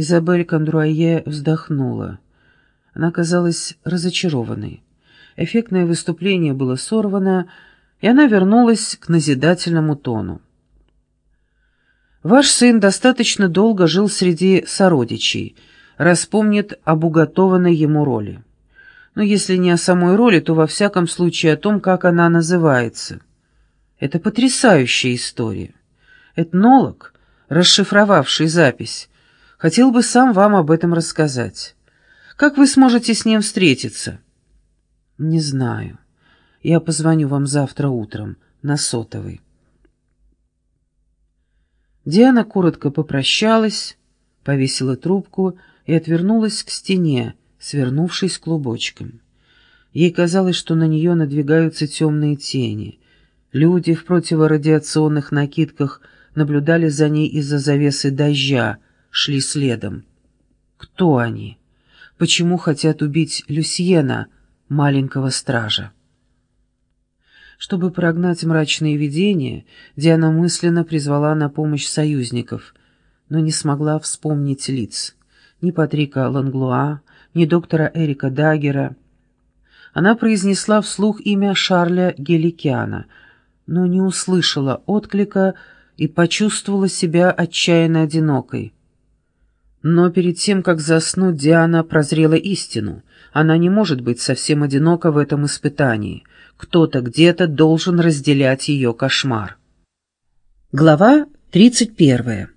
Изабель Кондруае вздохнула. Она казалась разочарованной. Эффектное выступление было сорвано, и она вернулась к назидательному тону. «Ваш сын достаточно долго жил среди сородичей, распомнит об уготованной ему роли. Но если не о самой роли, то во всяком случае о том, как она называется. Это потрясающая история. Этнолог, расшифровавший запись, хотел бы сам вам об этом рассказать. Как вы сможете с ним встретиться?» «Не знаю. Я позвоню вам завтра утром на сотовый». Диана коротко попрощалась, повесила трубку и отвернулась к стене, свернувшись клубочком. Ей казалось, что на нее надвигаются темные тени. Люди в противорадиационных накидках наблюдали за ней из-за завесы дождя, шли следом. Кто они? Почему хотят убить Люсьена, маленького стража? Чтобы прогнать мрачные видения, Диана мысленно призвала на помощь союзников, но не смогла вспомнить лиц. Ни Патрика Ланглуа, ни доктора Эрика Даггера. Она произнесла вслух имя Шарля Геликиана, но не услышала отклика и почувствовала себя отчаянно одинокой. Но перед тем, как заснуть, Диана прозрела истину. Она не может быть совсем одинока в этом испытании. Кто-то где-то должен разделять ее кошмар. Глава 31.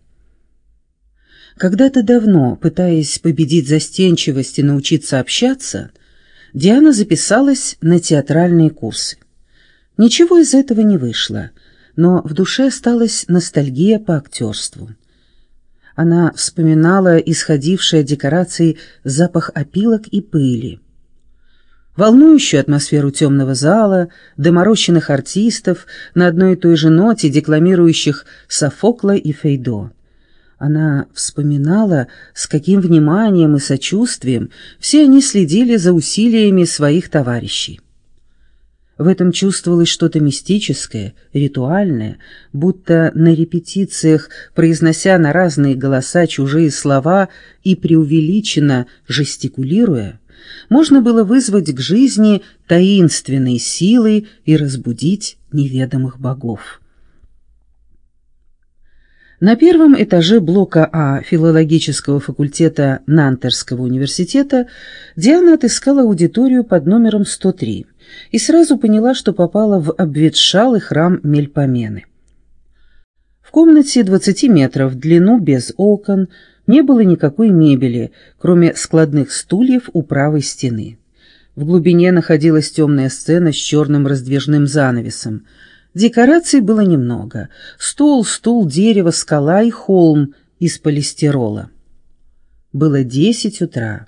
Когда-то давно, пытаясь победить застенчивость и научиться общаться, Диана записалась на театральные курсы. Ничего из этого не вышло, но в душе осталась ностальгия по актерству. Она вспоминала исходивший от декораций запах опилок и пыли. Волнующую атмосферу темного зала, доморощенных артистов на одной и той же ноте, декламирующих Софокла и Фейдо. Она вспоминала, с каким вниманием и сочувствием все они следили за усилиями своих товарищей. В этом чувствовалось что-то мистическое, ритуальное, будто на репетициях, произнося на разные голоса чужие слова и преувеличенно жестикулируя, можно было вызвать к жизни таинственные силы и разбудить неведомых богов. На первом этаже блока А филологического факультета Нантерского университета Диана отыскала аудиторию под номером 103 и сразу поняла, что попала в обветшалый храм Мельпомены. В комнате 20 метров в длину без окон не было никакой мебели, кроме складных стульев у правой стены. В глубине находилась темная сцена с черным раздвижным занавесом. Декораций было немного. Стол, стул, дерево, скала и холм из полистирола. Было десять утра.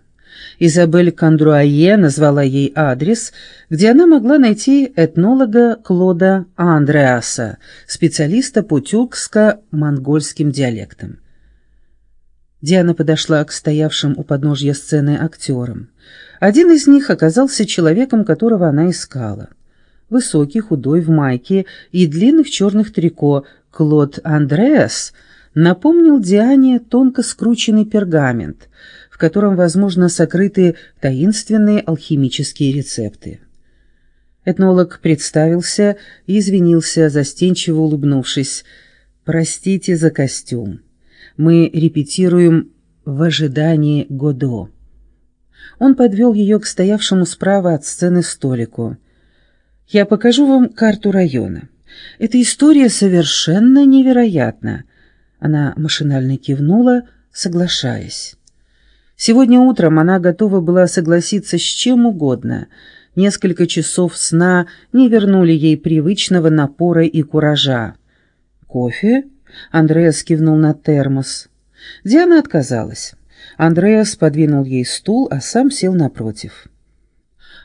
Изабель Кондруае назвала ей адрес, где она могла найти этнолога Клода Андреаса, специалиста по тюркско-монгольским диалектам. Диана подошла к стоявшим у подножья сцены актерам. Один из них оказался человеком, которого она искала. Высокий, худой, в майке и длинных черных трико, Клод Андреас напомнил Диане тонко скрученный пергамент — в котором, возможно, сокрыты таинственные алхимические рецепты. Этнолог представился и извинился, застенчиво улыбнувшись. «Простите за костюм. Мы репетируем в ожидании Годо». Он подвел ее к стоявшему справа от сцены столику. «Я покажу вам карту района. Эта история совершенно невероятна». Она машинально кивнула, соглашаясь. Сегодня утром она готова была согласиться с чем угодно. Несколько часов сна не вернули ей привычного напора и куража. «Кофе?» — Андреас кивнул на термос. Диана отказалась. Андреас подвинул ей стул, а сам сел напротив.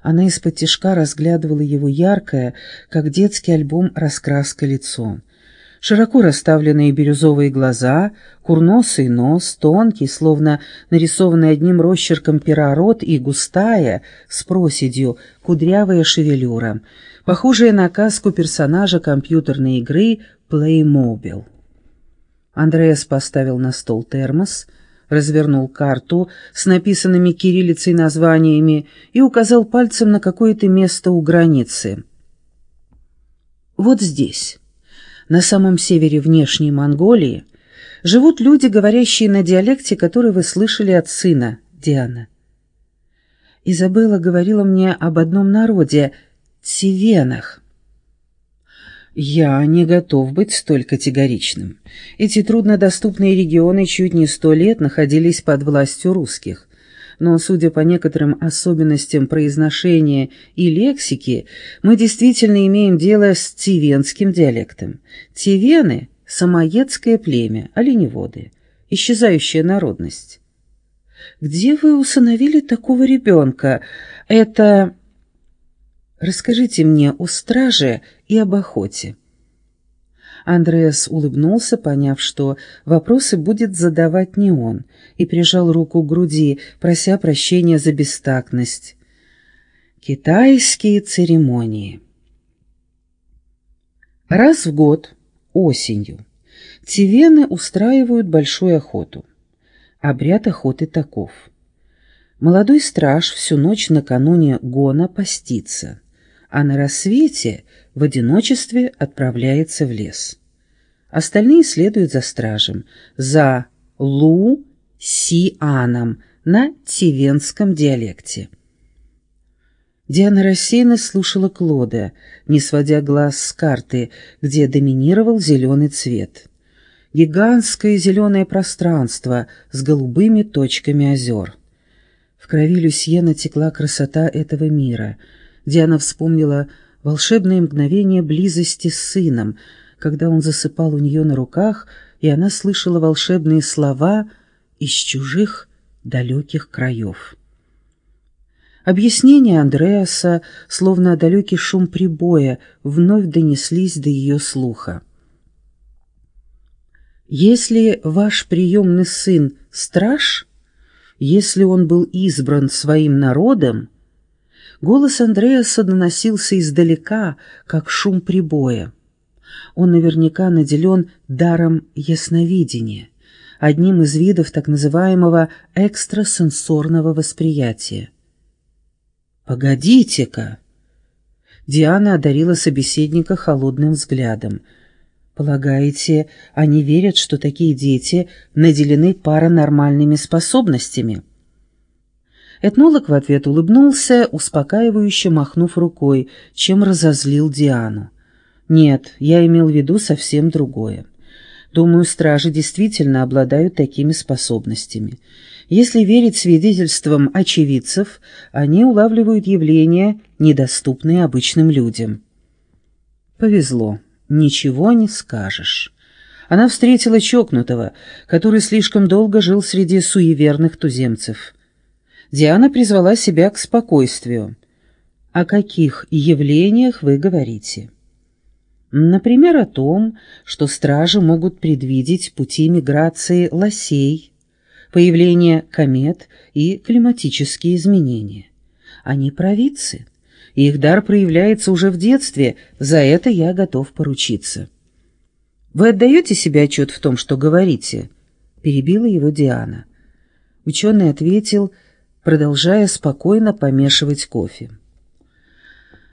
Она из-под тишка разглядывала его яркое, как детский альбом раскраска лицо широко расставленные бирюзовые глаза, курносый нос, тонкий, словно нарисованный одним росчерком пера рот и густая, с проседью, кудрявая шевелюра, похожая на каску персонажа компьютерной игры Playmobil. Андреас поставил на стол термос, развернул карту с написанными кириллицей названиями и указал пальцем на какое-то место у границы. Вот здесь, на самом севере внешней Монголии, живут люди, говорящие на диалекте, который вы слышали от сына, Диана. Изабелла говорила мне об одном народе — Тивенах. Я не готов быть столь категоричным. Эти труднодоступные регионы чуть не сто лет находились под властью русских. Но, судя по некоторым особенностям произношения и лексики, мы действительно имеем дело с тивенским диалектом. Тивены — самоедское племя, оленеводы, исчезающая народность. Где вы усыновили такого ребенка? Это... Расскажите мне о страже и об охоте». Андреас улыбнулся, поняв, что вопросы будет задавать не он, и прижал руку к груди, прося прощения за бестактность. Китайские церемонии. Раз в год, осенью, тивены устраивают большую охоту. Обряд охоты таков. Молодой страж всю ночь накануне гона постится а на рассвете в одиночестве отправляется в лес. Остальные следуют за стражем, за Лу-Си-Аном на тивенском диалекте. Диана рассеянно слушала Клода, не сводя глаз с карты, где доминировал зеленый цвет. Гигантское зеленое пространство с голубыми точками озер. В крови Люсьена текла красота этого мира — Диана вспомнила волшебное мгновение близости с сыном, когда он засыпал у нее на руках, и она слышала волшебные слова из чужих далеких краев. Объяснения Андреаса, словно далекий шум прибоя, вновь донеслись до ее слуха. «Если ваш приемный сын — страж, если он был избран своим народом, — Голос Андреаса доносился издалека, как шум прибоя. Он наверняка наделен даром ясновидения, одним из видов так называемого экстрасенсорного восприятия. «Погодите-ка!» Диана одарила собеседника холодным взглядом. «Полагаете, они верят, что такие дети наделены паранормальными способностями?» Этнолог в ответ улыбнулся, успокаивающе махнув рукой, чем разозлил Диану. «Нет, я имел в виду совсем другое. Думаю, стражи действительно обладают такими способностями. Если верить свидетельствам очевидцев, они улавливают явления, недоступные обычным людям». «Повезло. Ничего не скажешь». Она встретила чокнутого, который слишком долго жил среди суеверных туземцев. Диана призвала себя к спокойствию. «О каких явлениях вы говорите?» Например, о том, что стражи могут предвидеть пути миграции лосей, появление комет и климатические изменения. Они провидцы. Их дар проявляется уже в детстве, за это я готов поручиться. «Вы отдаете себе отчет в том, что говорите?» — перебила его Диана. Ученый ответил — продолжая спокойно помешивать кофе.